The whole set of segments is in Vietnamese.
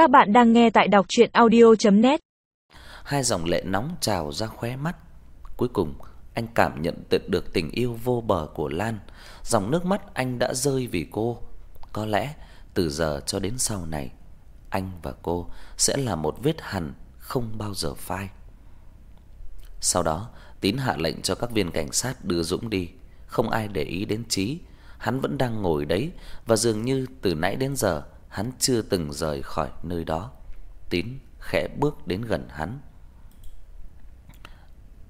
Các bạn đang nghe tại đọc chuyện audio.net Hai dòng lệ nóng trào ra khóe mắt. Cuối cùng, anh cảm nhận được tình yêu vô bờ của Lan. Dòng nước mắt anh đã rơi vì cô. Có lẽ, từ giờ cho đến sau này, anh và cô sẽ là một vết hằn không bao giờ phai. Sau đó, Tín hạ lệnh cho các viên cảnh sát đưa Dũng đi. Không ai để ý đến Chí, hắn vẫn đang ngồi đấy và dường như từ nãy đến giờ hắn chưa từng rời khỏi nơi đó. Tín khẽ bước đến gần hắn.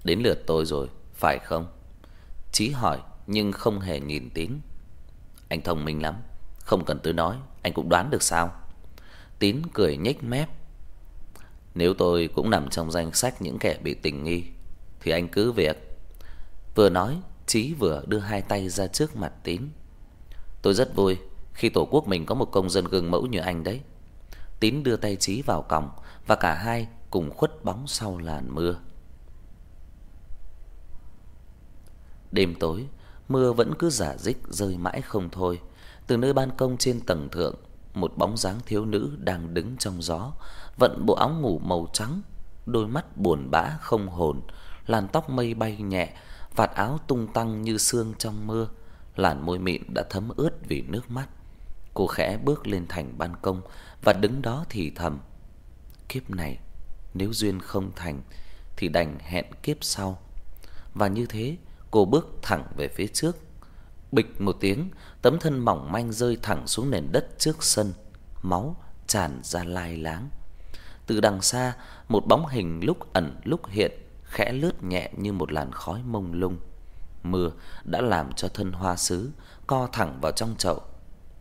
Đến lượt tôi rồi, phải không? Chí hỏi nhưng không hề nhìn Tín. Anh thông minh lắm, không cần tôi nói, anh cũng đoán được sao? Tín cười nhếch mép. Nếu tôi cũng nằm trong danh sách những kẻ bị tình nghi thì anh cứ việc. Vừa nói, Chí vừa đưa hai tay ra trước mặt Tín. Tôi rất vui khi tổ quốc mình có một công dân gương mẫu như anh đấy. Tín đưa tay Chí vào còng và cả hai cùng khuất bóng sau làn mưa. Đêm tối, mưa vẫn cứ rả rích rơi mãi không thôi. Từ nơi ban công trên tầng thượng, một bóng dáng thiếu nữ đang đứng trong gió, vận bộ áo ngủ màu trắng, đôi mắt buồn bã không hồn, làn tóc mây bay nhẹ, vạt áo tung tăng như sương trong mưa, làn môi mịn đã thấm ướt vì nước mắt. Cô khẽ bước lên thành ban công và đứng đó thì thầm: Kiếp này nếu duyên không thành thì đành hẹn kiếp sau. Và như thế, cô bước thẳng về phía trước. Bịch một tiếng, tấm thân mỏng manh rơi thẳng xuống nền đất trước sân, máu tràn ra lai láng. Từ đằng xa, một bóng hình lúc ẩn lúc hiện, khẽ lướt nhẹ như một làn khói mông lung. Mưa đã làm cho thân hoa sứ co thẳng vào trong chậu.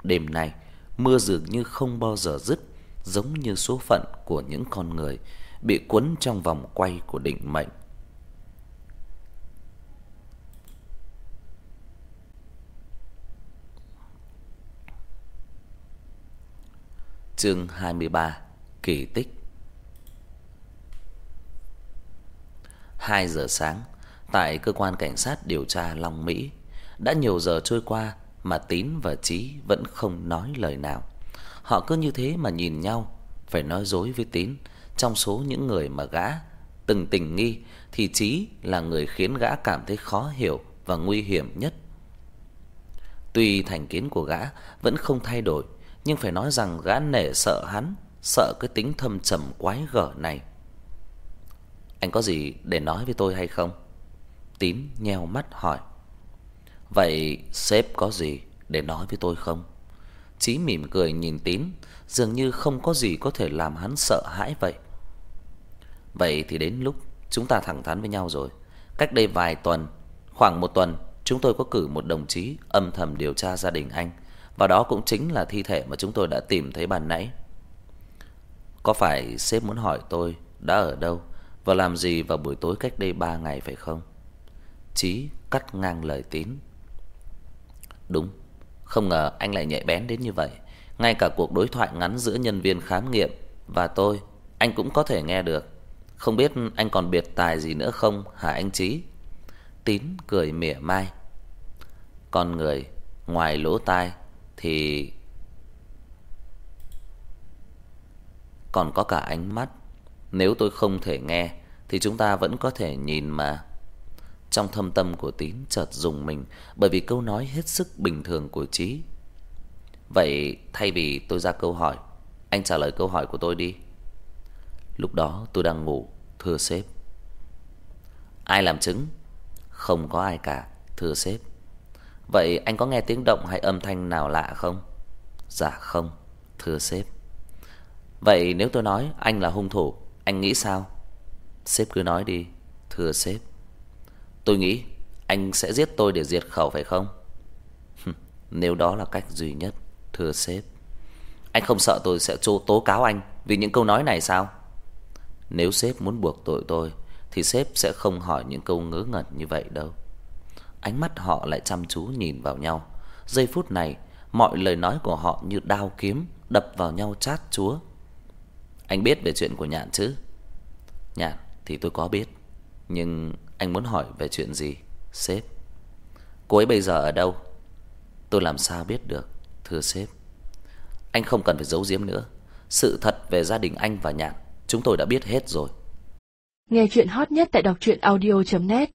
Đêm nay, mưa dường như không bao giờ dứt, giống như số phận của những con người bị cuốn trong vòng quay của định mệnh. Chương 23: Kỳ tích. 2 giờ sáng, tại cơ quan cảnh sát điều tra Long Mỹ, đã nhiều giờ trôi qua mà Tín và Chí vẫn không nói lời nào. Họ cứ như thế mà nhìn nhau, phải nói dối với Tín, trong số những người mà gã từng tình nghi thì Chí là người khiến gã cảm thấy khó hiểu và nguy hiểm nhất. Tuy thành kiến của gã vẫn không thay đổi, nhưng phải nói rằng gã nể sợ hắn, sợ cái tính thâm trầm quái gở này. Anh có gì để nói với tôi hay không? Tín nheo mắt hỏi. Vậy sếp có gì để nói với tôi không? Chí mỉm cười nhìn Tín, dường như không có gì có thể làm hắn sợ hãi vậy. Vậy thì đến lúc chúng ta thẳng thắn với nhau rồi. Cách đây vài tuần, khoảng một tuần, chúng tôi có cử một đồng chí âm thầm điều tra gia đình anh, và đó cũng chính là thi thể mà chúng tôi đã tìm thấy ban nãy. Có phải sếp muốn hỏi tôi đã ở đâu và làm gì vào buổi tối cách đây 3 ngày phải không? Chí cắt ngang lời Tín. Đúng, không ngờ anh lại nhạy bén đến như vậy. Ngay cả cuộc đối thoại ngắn giữa nhân viên khám nghiệm và tôi, anh cũng có thể nghe được. Không biết anh còn biệt tài gì nữa không hả anh Chí? Tín cười mỉa mai. Con người ngoài lỗ tai thì còn có cả ánh mắt. Nếu tôi không thể nghe thì chúng ta vẫn có thể nhìn mà. Trong thâm tâm của Tín chợt dùng mình bởi vì câu nói hết sức bình thường của Chí. Vậy thay vì tôi ra câu hỏi, anh trả lời câu hỏi của tôi đi. Lúc đó tôi đang ngủ, thưa sếp. Ai làm chứng? Không có ai cả, thưa sếp. Vậy anh có nghe tiếng động hay âm thanh nào lạ không? Dạ không, thưa sếp. Vậy nếu tôi nói anh là hung thủ, anh nghĩ sao? Sếp cứ nói đi, thưa sếp. Tôi nghĩ anh sẽ giết tôi để diệt khẩu phải không? Nếu đó là cách duy nhất, thưa sếp. Anh không sợ tôi sẽ tố, tố cáo anh vì những câu nói này sao? Nếu sếp muốn buộc tội tôi thì sếp sẽ không hỏi những câu ngớ ngẩn như vậy đâu. Ánh mắt họ lại chăm chú nhìn vào nhau. Giây phút này, mọi lời nói của họ như đao kiếm đập vào nhau chát chúa. Anh biết về chuyện của Nhạn chứ? Nhạn thì tôi có biết, nhưng anh muốn hỏi về chuyện gì, sếp? Cô ấy bây giờ ở đâu? Tôi làm sao biết được, thưa sếp. Anh không cần phải giấu giếm nữa. sự thật về gia đình anh và Nhạn chúng tôi đã biết hết rồi. Nghe chuyện hot nhất tại đọc truyện audio net